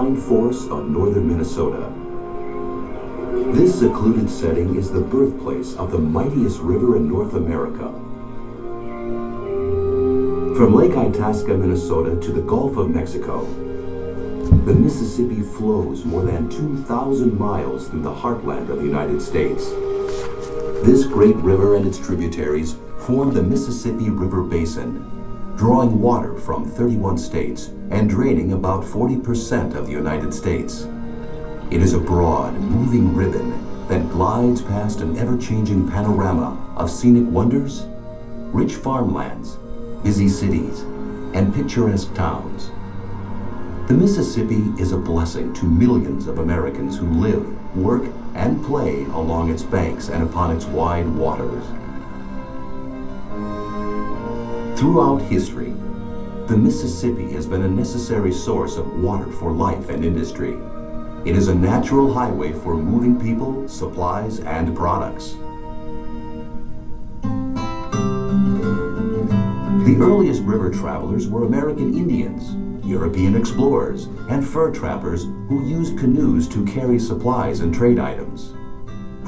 pine forests of northern Minnesota. This secluded setting is the birthplace of the mightiest river in North America. From Lake Itasca, Minnesota to the Gulf of Mexico, the Mississippi flows more than 2,000 miles through the heartland of the United States. This great river and its tributaries form the Mississippi River Basin, drawing water from 31 states and draining about 40% of the United States. It is a broad, moving ribbon that glides past an ever-changing panorama of scenic wonders, rich farmlands, busy cities, and picturesque towns. The Mississippi is a blessing to millions of Americans who live, work, and play along its banks and upon its wide waters. Throughout history, the Mississippi has been a necessary source of water for life and industry. It is a natural highway for moving people, supplies, and products. The earliest river travelers were American Indians, European explorers, and fur trappers who used canoes to carry supplies and trade items.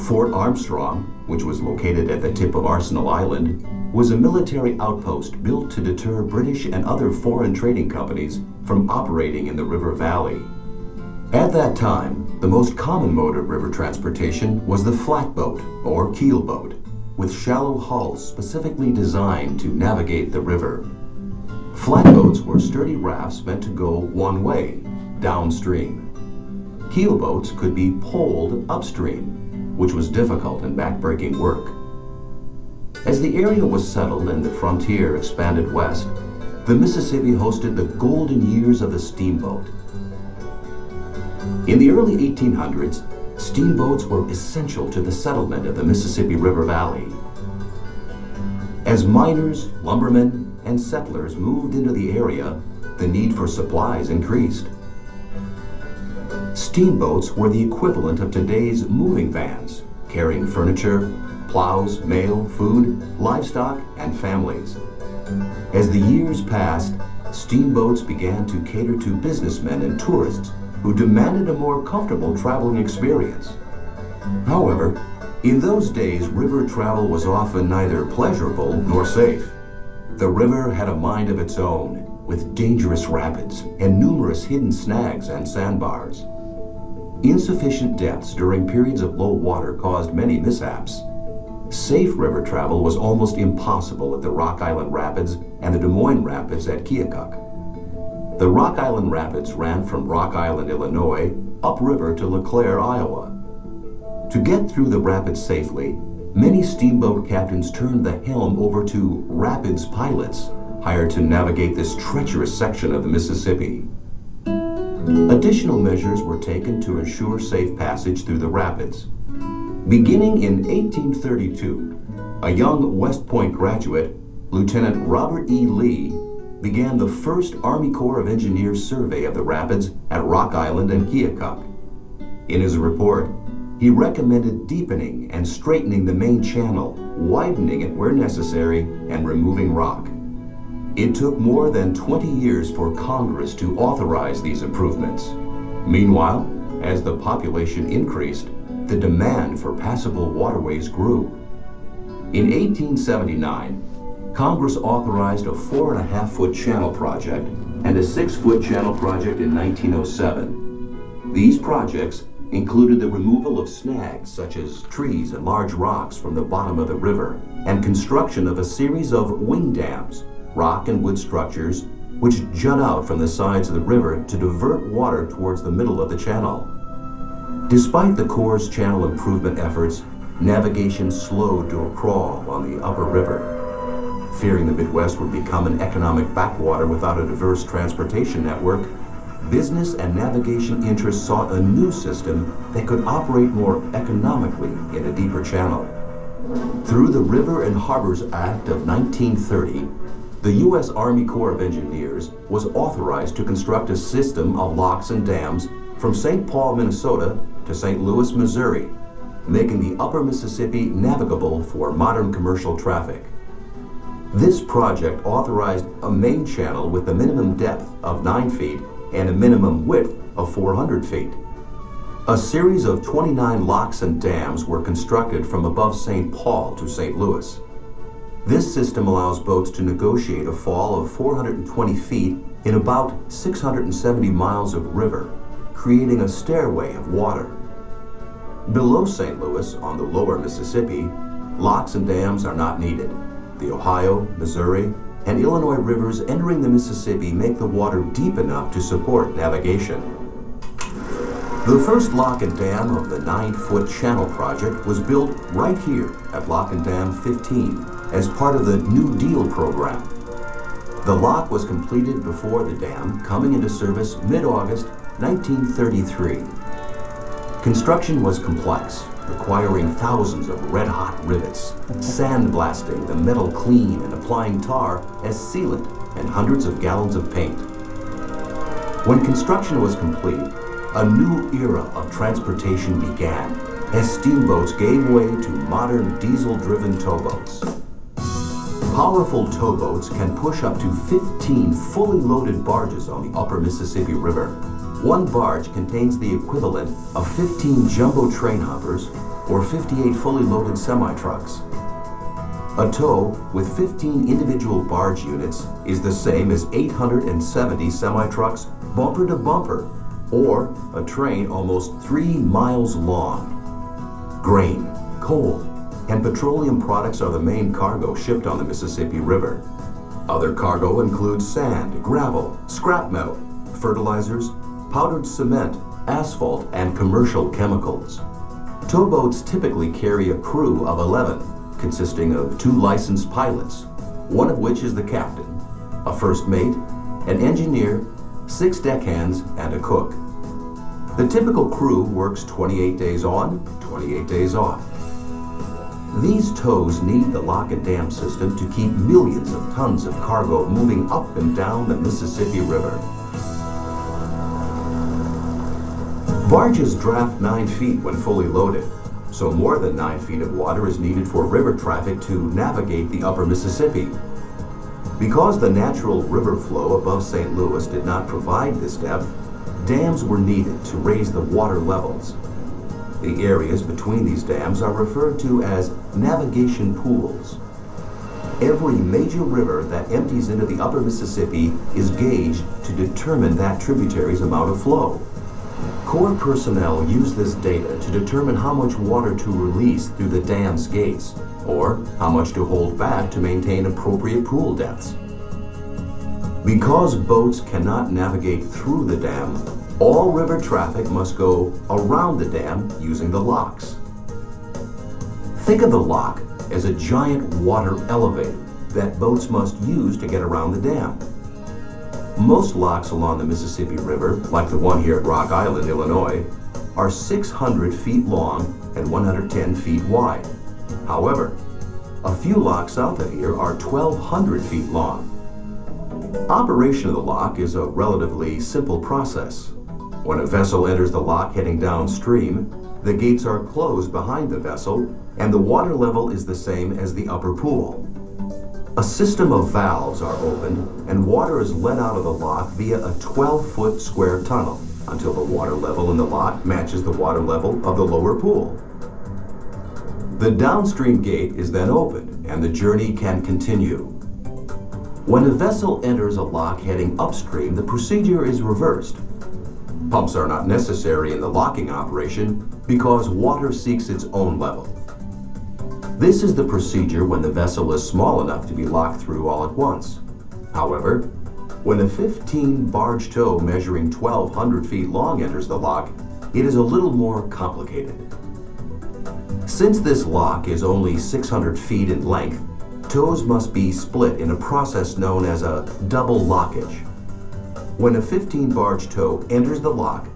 Fort Armstrong, which was located at the tip of Arsenal Island, was a military outpost built to deter British and other foreign trading companies from operating in the river valley. At that time, the most common mode of river transportation was the flatboat or keelboat, with shallow hulls specifically designed to navigate the river. Flatboats were sturdy rafts meant to go one way, downstream. Keelboats could be poled upstream, which was difficult and backbreaking work. As the area was settled and the frontier expanded west, the Mississippi hosted the golden years of the steamboat. In the early 1800s, steamboats were essential to the settlement of the Mississippi River Valley. As miners, lumbermen, and settlers moved into the area, the need for supplies increased. Steamboats were the equivalent of today's moving vans, carrying furniture, plows, mail, food, livestock, and families. As the years passed, steamboats began to cater to businessmen and tourists who demanded a more comfortable traveling experience. However, in those days, river travel was often neither pleasurable nor safe. The river had a mind of its own, with dangerous rapids and numerous hidden snags and sandbars. Insufficient depths during periods of low water caused many mishaps. Safe river travel was almost impossible at the Rock Island Rapids and the Des Moines Rapids at Keokuk. The Rock Island Rapids ran from Rock Island, Illinois, upriver to LeClaire, Iowa. To get through the rapids safely, many steamboat captains turned the helm over to rapids pilots, hired to navigate this treacherous section of the Mississippi. Additional measures were taken to ensure safe passage through the rapids. Beginning in 1832, a young West Point graduate, Lieutenant Robert E. Lee, began the first Army Corps of Engineers survey of the rapids at Rock Island and Keokuk. In his report, he recommended deepening and straightening the main channel, widening it where necessary, and removing rock. It took more than 20 years for Congress to authorize these improvements. Meanwhile, as the population increased, the demand for passable waterways grew. In 1879, Congress authorized a four and a half foot channel project and a six foot channel project in 1907. These projects included the removal of snags such as trees and large rocks from the bottom of the river and construction of a series of wing dams, rock and wood structures, which jut out from the sides of the river to divert water towards the middle of the channel. Despite the Corps' channel improvement efforts, navigation slowed to a crawl on the upper river. Fearing the Midwest would become an economic backwater without a diverse transportation network, business and navigation interests sought a new system that could operate more economically in a deeper channel. Through the River and Harbors Act of 1930, the U.S. Army Corps of Engineers was authorized to construct a system of locks and dams from St. Paul, Minnesota to St. Louis, Missouri, making the upper Mississippi navigable for modern commercial traffic. This project authorized a main channel with a minimum depth of 9 feet and a minimum width of 400 feet. A series of 29 locks and dams were constructed from above St. Paul to St. Louis. This system allows boats to negotiate a fall of 420 feet in about 670 miles of river, creating a stairway of water. Below St. Louis, on the lower Mississippi, locks and dams are not needed. The Ohio, Missouri, and Illinois rivers entering the Mississippi make the water deep enough to support navigation. The first lock and dam of the nine-foot channel project was built right here at Lock and Dam 15 as part of the New Deal program. The lock was completed before the dam, coming into service mid-August 1933. Construction was complex, requiring thousands of red-hot rivets, sandblasting the metal clean and applying tar as sealant and hundreds of gallons of paint. When construction was complete, a new era of transportation began as steamboats gave way to modern diesel-driven towboats. Powerful towboats can push up to 15 fully loaded barges on the upper Mississippi River. One barge contains the equivalent of 15 jumbo train hoppers or 58 fully loaded semi-trucks. A tow with 15 individual barge units is the same as 870 semi-trucks bumper to bumper or a train almost three miles long. Grain, coal, and petroleum products are the main cargo shipped on the Mississippi River. Other cargo includes sand, gravel, scrap metal, fertilizers, powdered cement, asphalt, and commercial chemicals. Towboats typically carry a crew of 11, consisting of two licensed pilots, one of which is the captain, a first mate, an engineer, six deckhands, and a cook. The typical crew works 28 days on, 28 days off. These tows need the lock and dam system to keep millions of tons of cargo moving up and down the Mississippi River. Barges draft 9 feet when fully loaded, so more than 9 feet of water is needed for river traffic to navigate the upper Mississippi. Because the natural river flow above St. Louis did not provide this depth, dams were needed to raise the water levels. The areas between these dams are referred to as navigation pools. Every major river that empties into the upper Mississippi is gauged to determine that tributary's amount of flow. Corps personnel use this data to determine how much water to release through the dam's gates, or how much to hold back to maintain appropriate pool depths. Because boats cannot navigate through the dam, all river traffic must go around the dam using the locks. Think of the lock as a giant water elevator that boats must use to get around the dam. Most locks along the Mississippi River, like the one here at Rock Island, Illinois, are 600 feet long and 110 feet wide. However, a few locks south of here are 1,200 feet long. Operation of the lock is a relatively simple process. When a vessel enters the lock heading downstream, the gates are closed behind the vessel and the water level is the same as the upper pool. A system of valves are opened and water is let out of the lock via a 12-foot square tunnel until the water level in the lock matches the water level of the lower pool. The downstream gate is then opened and the journey can continue. When a vessel enters a lock heading upstream, the procedure is reversed. Pumps are not necessary in the locking operation because water seeks its own level. This is the procedure when the vessel is small enough to be locked through all at once. However, when a 15 barge tow measuring 1,200 feet long enters the lock, it is a little more complicated. Since this lock is only 600 feet in length, tows must be split in a process known as a double lockage. When a 15 barge tow enters the lock,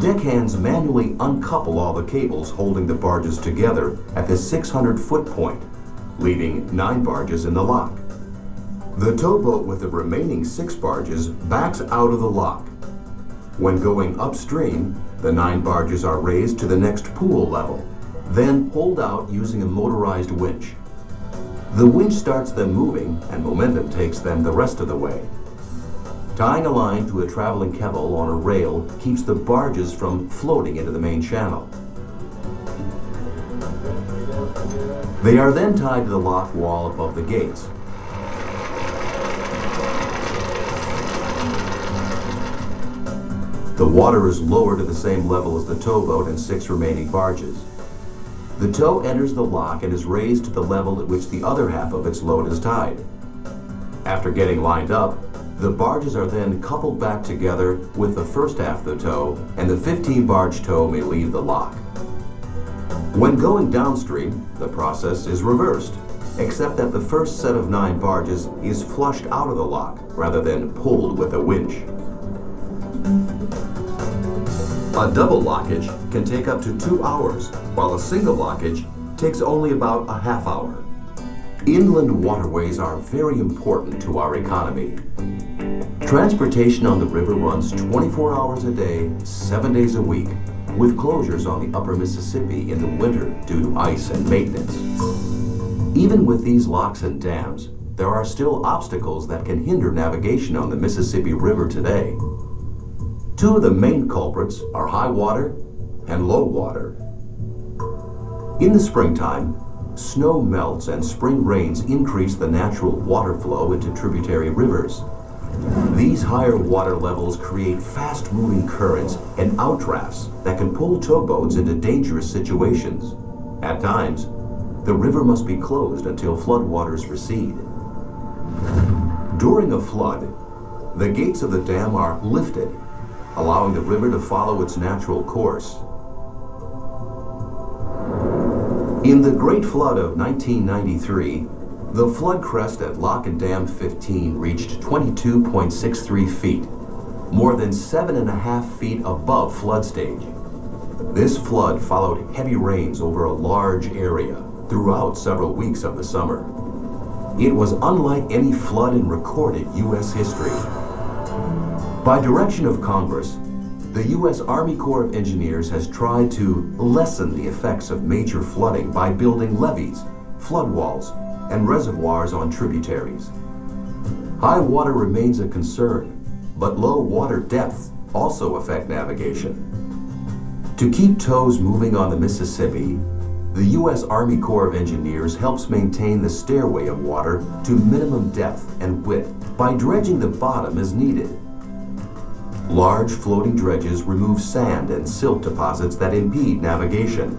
deckhands manually uncouple all the cables holding the barges together at the 600 foot point, leaving nine barges in the lock. The towboat with the remaining six barges backs out of the lock. When going upstream, the nine barges are raised to the next pool level, then pulled out using a motorized winch. The winch starts them moving and momentum takes them the rest of the way. Tying a line to a traveling kevel on a rail keeps the barges from floating into the main channel. They are then tied to the lock wall above the gates. The water is lowered to the same level as the towboat and six remaining barges. The tow enters the lock and is raised to the level at which the other half of its load is tied. After getting lined up, the barges are then coupled back together with the first half of the tow, and the 15 barge tow may leave the lock. When going downstream, the process is reversed, except that the first set of nine barges is flushed out of the lock rather than pulled with a winch. A double lockage can take up to two hours, while a single lockage takes only about a half hour. Inland waterways are very important to our economy. Transportation on the river runs 24 hours a day, 7 days a week, with closures on the upper Mississippi in the winter due to ice and maintenance. Even with these locks and dams, there are still obstacles that can hinder navigation on the Mississippi River today. Two of the main culprits are high water and low water. In the springtime, snow melts and spring rains increase the natural water flow into tributary rivers. These higher water levels create fast moving currents and outdrafts that can pull towboats into dangerous situations. At times, the river must be closed until floodwaters recede. During a flood, the gates of the dam are lifted allowing the river to follow its natural course. In the Great Flood of 1993, the flood crest at Lock and Dam 15 reached 22.63 feet, more than seven and a half feet above flood stage. This flood followed heavy rains over a large area throughout several weeks of the summer. It was unlike any flood in recorded U.S. history. By direction of Congress, the U.S. Army Corps of Engineers has tried to lessen the effects of major flooding by building levees, flood walls, and reservoirs on tributaries. High water remains a concern, but low water depths also affect navigation. To keep tows moving on the Mississippi, the U.S. Army Corps of Engineers helps maintain the stairway of water to minimum depth and width by dredging the bottom as needed. Large floating dredges remove sand and silt deposits that impede navigation.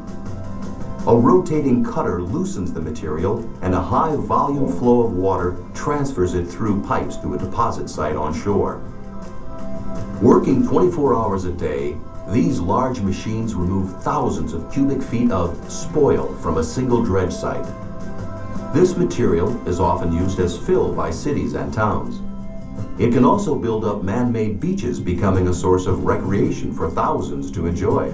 A rotating cutter loosens the material and a high volume flow of water transfers it through pipes to a deposit site on shore. Working 24 hours a day, these large machines remove thousands of cubic feet of spoil from a single dredge site. This material is often used as fill by cities and towns. It can also build up man-made beaches, becoming a source of recreation for thousands to enjoy.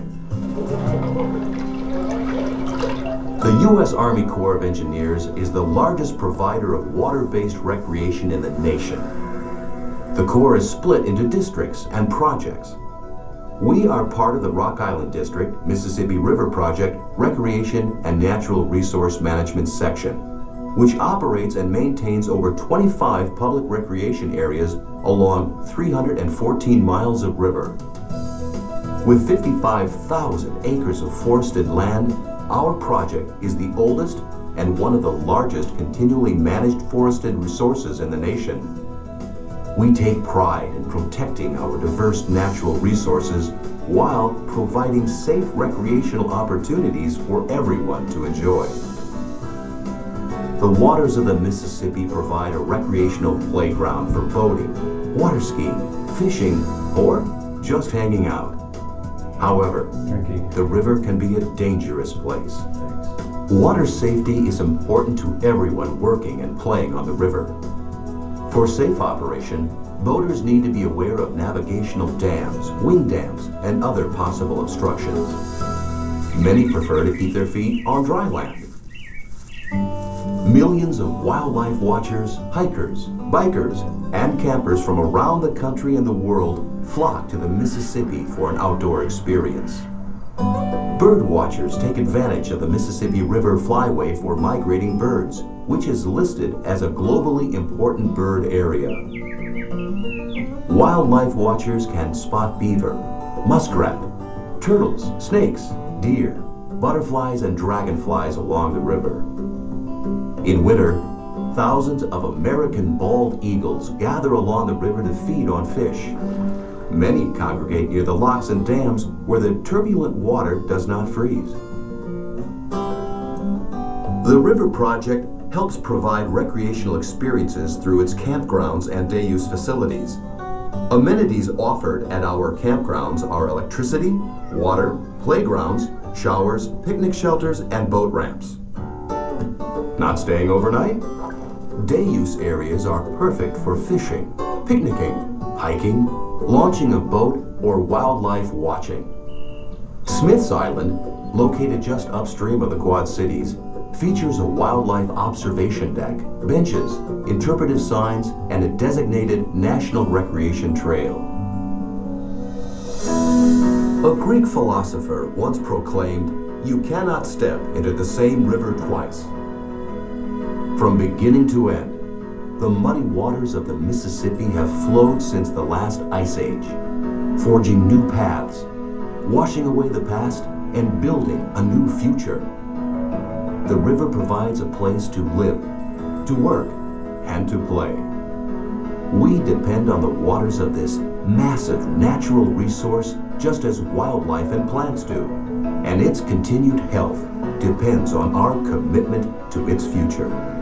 The U.S. Army Corps of Engineers is the largest provider of water-based recreation in the nation. The Corps is split into districts and projects. We are part of the Rock Island District, Mississippi River Project, Recreation and Natural Resource Management Section which operates and maintains over 25 public recreation areas along 314 miles of river. With 55,000 acres of forested land, our project is the oldest and one of the largest continually managed forested resources in the nation. We take pride in protecting our diverse natural resources while providing safe recreational opportunities for everyone to enjoy. The waters of the Mississippi provide a recreational playground for boating, water skiing, fishing, or just hanging out. However. The river can be a dangerous place. Water safety is important to everyone working and playing on the river. For safe operation, boaters need to be aware of navigational dams, wing dams, and other possible obstructions. Many prefer to keep their feet on dry land Millions of wildlife watchers, hikers, bikers, and campers from around the country and the world flock to the Mississippi for an outdoor experience. Bird watchers take advantage of the Mississippi River Flyway for migrating birds, which is listed as a globally important bird area. wildlife watchers can spot beaver, muskrat, turtles, snakes, deer, butterflies, and dragonflies along the river. In winter, thousands of American bald eagles gather along the river to feed on fish. Many congregate near the locks and dams where the turbulent water does not freeze. The River Project helps provide recreational experiences through its campgrounds and day use facilities. Amenities offered at our campgrounds are electricity, water, playgrounds, showers, picnic shelters, and boat ramps. Not staying overnight? Day use areas are perfect for fishing, picnicking, hiking, launching a boat, or wildlife watching. Smith's Island, located just upstream of the Quad Cities, features a wildlife observation deck, benches, interpretive signs, and a designated National Recreation Trail. A Greek philosopher once proclaimed, You cannot step into the same river twice. From beginning to end, the muddy waters of the Mississippi have flowed since the last ice age, forging new paths, washing away the past, and building a new future. The river provides a place to live, to work, and to play. We depend on the waters of this massive natural resource just as wildlife and plants do, and its continued health depends on our commitment to its future.